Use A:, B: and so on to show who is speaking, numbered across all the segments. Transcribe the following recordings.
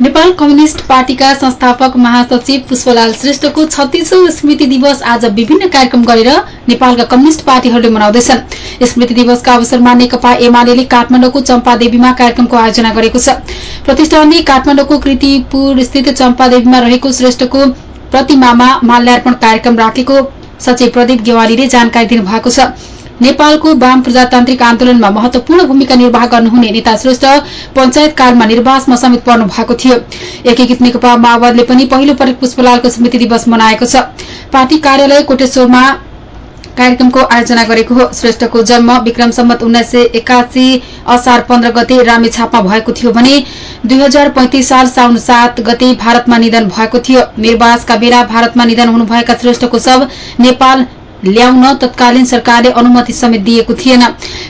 A: Nepal communist पार्टीका संस्थापक महासचिव पुष्पलाल श्रेष्ठको छत्तीसौं स्मृति दिवस आज विभिन्न कार्यक्रम गरेर नेपालका कम्युनिष्ट पार्टीहरूले मनाउँदैछन्। स्मृति दिवसका अवसरमा नेकपा एमाले काठमाडौँको चम्पादेवीमा कार्यक्रमको आयोजना गरेको छ। प्रतिष्ठानले काठमाडौँको कृतिपुर स्थित चम्पादेवीमा रहेको श्रेष्ठको प्रतिमामा माल्यार्पण कार्यक्रम राखेको सचिव प्रदीप गेवालीले जानकारी दिनुभएको छ। नेपालको वाम प्रजातान्त्रिक आन्दोलनमा महत्वपूर्ण भूमिका निर्वाह गर्नुहुने नेता श्रेष्ठ पञ्चायत कालमा निर्वासमा समेत पर्नु भएको थियो। एकीकृत नेकपा माओवादीले पनि पहिलो पटक पुष्पलालको स्मृति दिवस मनाएको छ। पार्टी कार्यालय कोटेश्वरमा कार्यक्रमको आयोजना गरेको हो। श्रेष्ठको जन्म विक्रम सम्मत उन्नाइस सय एकासी असार पन्ध्र गते रामेछापमा भएको थियो भने दुई हजार पैंतिस साल साउन सात गते भारतमा निधन भएको थियो। निर्वासका बेला भारतमा निधन हुनुभएका श्रेष्ठको शव नेपाल ल्याउन तत्कालीन सरकारले अनुमति समेत दिएको थिएन।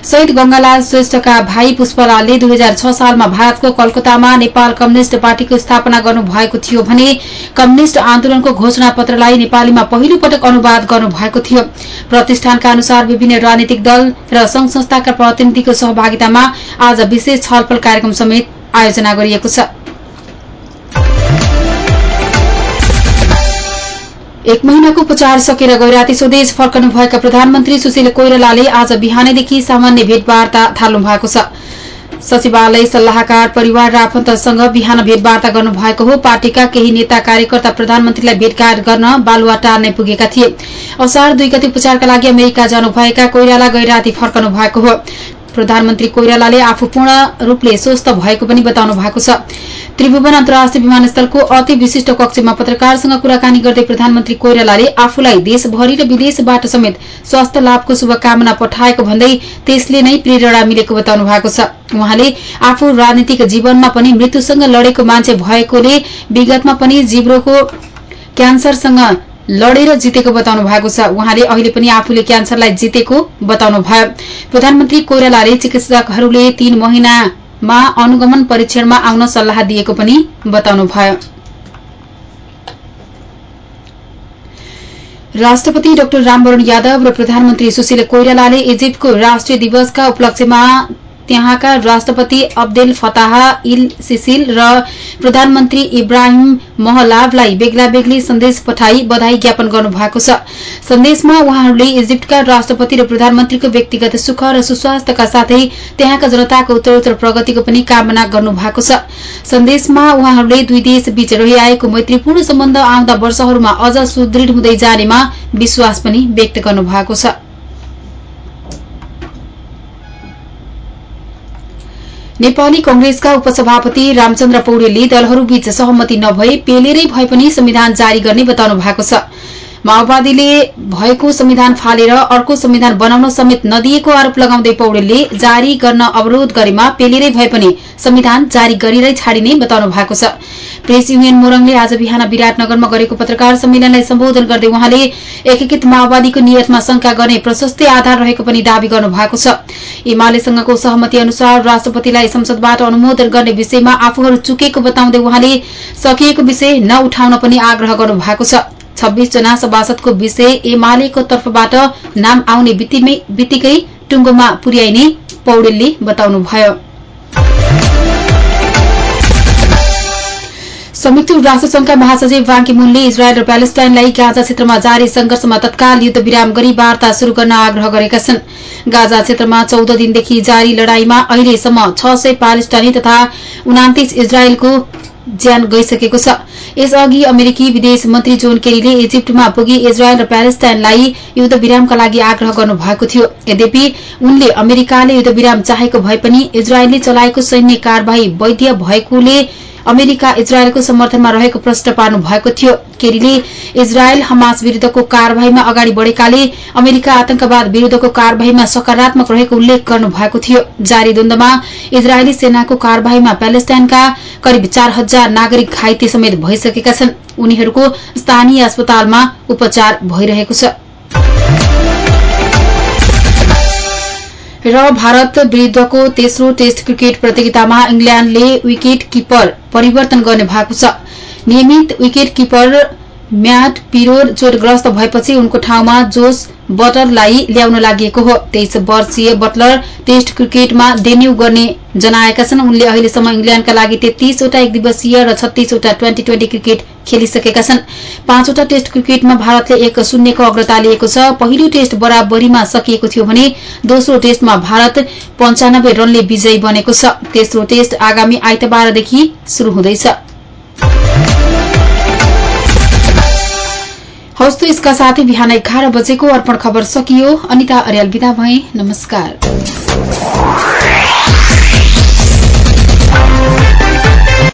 A: शहीद गंगालाल श्रेष्ठका भाइ पुष्पलालले दुई हजार छ सालमा भारतको कलकत्तामा नेपाल कम्युनिष्ट पार्टीको स्थापना गर्नुभएको थियो भने कम्युनिष्ट आन्दोलनको घोषणा पत्रलाई नेपालीमा पहिलो पटक अनुवाद गर्नुभएको थियो। प्रतिष्ठानका अनुसार विभिन्न राजनीतिक दल र संघ संस्थाका प्रतिनिधिको सहभागितामा आज विशेष छलफल कार्यक्रम समेत आयोजना गरिएको छ। एक महिनाको उपचार सकेर गैराती स्वदेश फर्कनुभएका प्रधानमन्त्री सुशील कोइरालाले आज बिहानैदेखि सामान्य भेटवार्ता थाल्नु भएको छ। सचिवालय सल्लाहकार परिवार र आफन्तसँग बिहान भेटवार्ता गर्नुभएको हो। पार्टीका केही नेता कार्यकर्ता प्रधानमन्त्रीलाई भेटघाट गर्न बालुवाटार नै पुगेका थिए। असार दुई गति उपचारका लागि अमेरिका जानुभएका कोइराला गैराती फर्कनु भएको हो। प्रधानमन्त्री कोइरालाले आफू पूर्ण रूपले स्वस्थ भएको पनि बताउनु भएको छ। त्रिभुवन अन्तर्राष्ट्रिय विमानस्थलको अति विशिष्ट कक्षमा पत्रकारसँग कुराकानी गर्दै प्रधानमन्त्री कोइरालाले आफूलाई देशभरि र विदेशबाट समेत स्वास्थ्य लाभको शुभकामना पठाएको भन्दै त्यसले नै प्रेरणा मिलेको बताउनु भएको छ। उहाँले आफू राजनीतिक जीवनमा पनि मृत्युसँग लडेको मान्छे भएकोले विगतमा पनि जिब्रोको क्यान्सरसँग लडेर जितेको बताउनु भएको छ। उहाँले अहिले पनि आफूले क्यान्सरलाई जितेको बताउनु भयो प्रधानमन्त्री कोइरालाले चिकित्सकहरूले तीन महिना मा अनुगमन परीक्षणमा आउन सल्लाह दिएको पनि बताउनुभयो। राष्ट्रपति डाक्टर रामवरण यादव र प्रधानमन्त्री सुशील कोइरालाले इजिप्टको राष्ट्रिय दिवसका उपलक्ष्यमा त्यहाँका राष्ट्रपति अब्देल फताह इल सिसिल र प्रधानमन्त्री इब्राहिम महलाभलाई बेग्ला बेग्लै सन्देश पठाई बधाई ज्ञापन गर्नुभएको छ। सन्देशमा उहाँहरूले इजिप्टका राष्ट्रपति र प्रधानमन्त्रीको व्यक्तिगत सुख र सुस्वास्थ्यका साथै त्यहाँका जनताको उत्तरोत्तर प्रगतिको पनि कामना गर्नुभएको छ। सन्देशमा उहाँहरूले दुई देश बीच रहिआएको मैत्रीपूर्ण सम्बन्ध आउँदा वर्षहरूमा अझ सुदृढ हुँदै जानेमा विश्वास पनि व्यक्त गर्नुभएको छ। नेपाली कंग्रेसका उपसभापति रामचन्द्र पौडेलले दलहरूबीच सहमति नभए पेलेरै भए पनि संविधान जारी गर्ने बताउनु भएको छ। माओवादीले भएको संविधान फालेर अर्को संविधान बनाउन समेत नदिएको आरोप लगाउँदै पौडेलले जारी गर्न अवरोध गरेमा पेलेरै भए पनि संविधान जारी गरेरै छाडिने बताउनु भएको छ। प्रेस युनियन मोरङले आज बिहान विराटनगरमा गरेको पत्रकार सम्मेलनलाई सम्बोधन गर्दै उहाँले एकीकृत माओवादीको नियतमा शंका गर्ने प्रशस्तै आधार रहेको पनि दावी गर्नु भएको छ। एमालेसँगको सहमति अनुसार राष्ट्रपतिलाई संसदबाट अनुमोदन गर्ने विषयमा आफूहरू चुकेको बताउँदै उहाँले सकिएको विषय नउठाउन पनि आग्रह गर्नु भएको छ। छब्बीस जना सभासदको विषय एमालेको तर्फबाट नाम आउने बित्तिकै टुङ्गोमा पुर्याइने पौडेलले बताउनुभयो। संयुक्त राष्ट्रसंघका महासचिव बाङ्की मुनले इजरायल र प्यालेस्टाइनलाई गाजा क्षेत्रमा जारी संघर्षमा तत्काल युद्ध विराम गरी वार्ता शुरू गर्न आग्रह गरेका छन्। गाजा क्षेत्रमा चौध दिनदेखि जारी लड़ाईमा अहिलेसम्म छ सय प्यालेस्टाइनी तथा उनातिस इजरायलको ज्यान गइसकेको छ। यसअघि अमेरिकी विदेश मन्त्री जोन केरीले इजिप्टमा पुगी इजरायल र प्यालेस्टाइनलाई युद्ध विरामका लागि आग्रह गर्नुभएको थियो। यद्यपि उनले अमेरिकाले युद्ध विराम चाहेको भए पनि इजरायलले चलाएको सैन्य कार्यवाही वैध भएकोले अमेरिका इजरायलको समर्थनमा रहेको प्रश्न पार्नु भएको थियो। केरीले इजरायल हमास विरूद्धको कार्यवाहीमा अगाडि बढ़ेकाले अमेरिका आतंकवाद विरूद्धको कार्यवाहीमा सकारात्मक रहेको उल्लेख गर्नु भएको थियो। जारी द्वन्दमा इजरायली सेनाको कार्यवाहीमा प्यालेस्टाइनका करिब चार हजार नागरिक घाइते समेत भइसकेका छन्। उनीहरूको स्थानीय अस्पतालमा उपचार भइरहेको छ। र भारत विरूद्धको तेस्रो टेस्ट क्रिकेट प्रतियोगितामा इङ्ल्याण्डले विकेट किपर परिवर्तन गर्ने भएको छ। नियमित विकेट किपर म्याट पिरोर चोटग्रस्त भएपछि उनको ठाउँमा जोस बटलरलाई ल्याउन लागि हो। तेइस वर्षीय बटलर टेस्ट क्रिकेटमा डेन्यू गर्ने जनाएका छन्। उनले अहिलेसम्म इङ्ल्याण्डका लागि तेत्तीसवटा एक दिवसीय र छत्तीसवटा ट्वेन्टी ट्वेन्टी क्रिकेट खेलिसकेका छन्। पाँचवटा टेस्ट क्रिकेटमा भारतले एक शून्यको अग्रता लिएको छ। पहिलो टेस्ट बराबरीमा सकिएको थियो भने दोस्रो टेस्टमा भारत पञ्चानब्बे रनले विजयी बनेको छ। तेस्रो टेस्ट आगामी आइतबारदेखि शुरू हुँदैछ। हवस् त यसका साथै बिहान एघार बजेको अर्पण खबर सकियो। अनिता अर्याल विदा भए। नमस्कार।